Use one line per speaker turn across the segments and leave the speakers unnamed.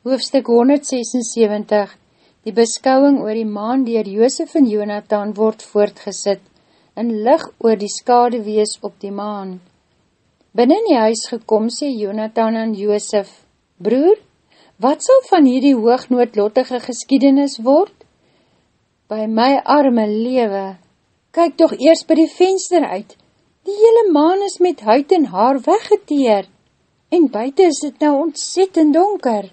Hoofstuk 176 Die beskouwing oor die maan dier Joosef en Jonathan word voortgesit en lig oor die skadewees op die maan. Binnen die huis gekom sê Jonathan aan Joosef, Broer, wat sal van hierdie hoognoodlottige geskiedenis word? By my arme lewe, kyk toch eers by die venster uit, die hele maan is met huid en haar weggeteer, en buiten is het nou ontzettend donker.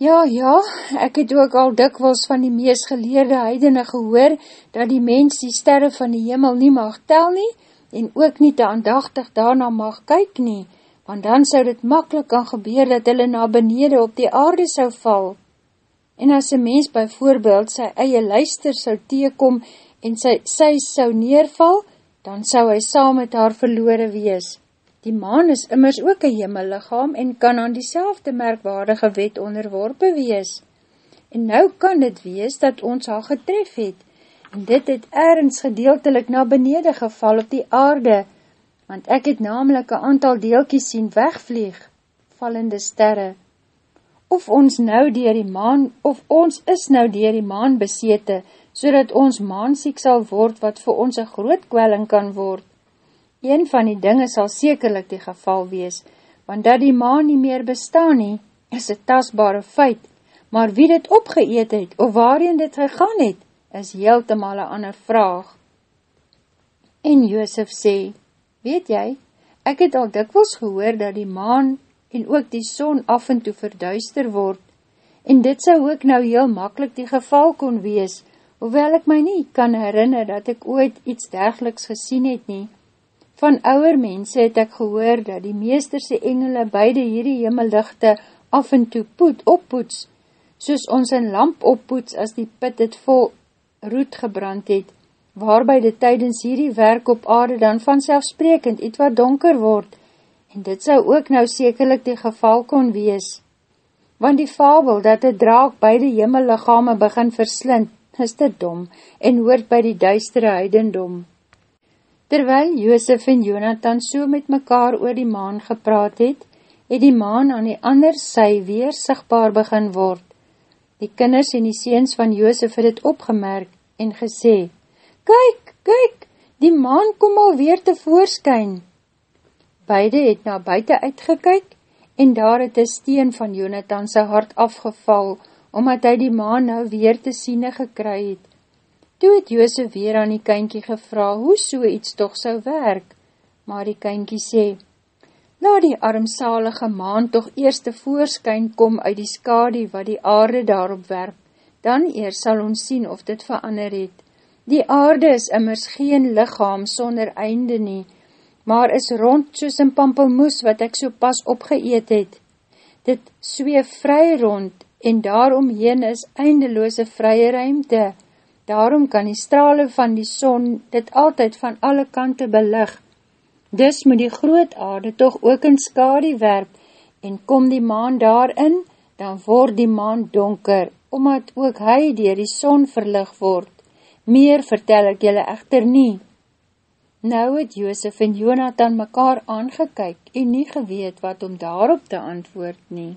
Ja, ja, ek het ook al dikwels van die mees geleerde heidene gehoor, dat die mens die sterre van die hemel nie mag tel nie, en ook nie te aandachtig daarna mag kyk nie, want dan sou dit makkelijk kan gebeur, dat hulle na benede op die aarde sou val. En as een mens by voorbeeld sy eie luister sou teekom, en sy, sy sou neerval, dan sou hy saam met haar verloore wees. Die maan is immers ook een hemellichaam en kan aan diezelfde merkwaardige wet onderworpe wees. En nou kan dit wees dat ons haar getref het, en dit het ergens gedeeltelik na benede geval op die aarde, want ek het namelijk een aantal deelkies sien wegvlieg, vallende sterre. Of ons nou dier die maan, of ons is nou dier die maan besete, so ons maansiek sal word, wat vir ons een groot kwelling kan word. Een van die dinge sal sekerlik die geval wees, want dat die maan nie meer bestaan nie, is een tasbare feit, maar wie dit opgeëet het, of waarin dit gegaan het, is heel te mal een ander vraag. En Joosef sê, weet jy, ek het al dikwels gehoor dat die maan en ook die son af en toe verduister word, en dit sou ook nou heel makkelijk die geval kon wees, hoewel ek my nie kan herinner dat ek ooit iets dergeliks gesien het nie. Van ouwer mense het ek gehoor dat die meesterse engele beide hierdie hemellichte af en toe poet oppoets, soos ons een lamp oppoets as die pit het vol roet gebrand het, waarby dit tydens hierdie werk op aarde dan vanselfsprekend iets wat donker word, en dit sou ook nou sekerlik die geval kon wees. Want die fabel dat die draak beide hemellichame begin verslind, is dit dom en hoort by die duistere heidendom. Terwyl Joosef en Jonathan so met mekaar oor die maan gepraat het, het die maan aan die ander sy weer sigtbaar begin word. Die kinders en die seens van Joosef het het opgemerk en gesê, Kyk, kyk, die maan kom alweer te voorskyn. Beide het na buiten uitgekyk en daar het een steen van Jonathan sy hart afgeval, omdat hy die maan nou weer te siene gekry het. Toe het Joosef weer aan die kynkie gevra hoe so iets toch sou werk, maar die kynkie sê, Laat die armsalige maan toch eerst te voorskyn kom uit die skadie wat die aarde daarop werp, dan eers sal ons sien of dit verander het. Die aarde is immers geen lichaam sonder einde nie, maar is rond soos een pampelmoes wat ek so pas opgeëet het. Dit zweef vry rond en daaromheen is eindeloose vrye ruimte, Daarom kan die strale van die son dit altyd van alle kante belig. Dus moet die groot aarde toch ook in skadie werp en kom die maan daarin, dan word die maan donker, omdat ook hy dier die son verlig word. Meer vertel ek julle echter nie. Nou het Joosef en Jonathan mekaar aangekyk en nie geweet wat om daarop te antwoord nie.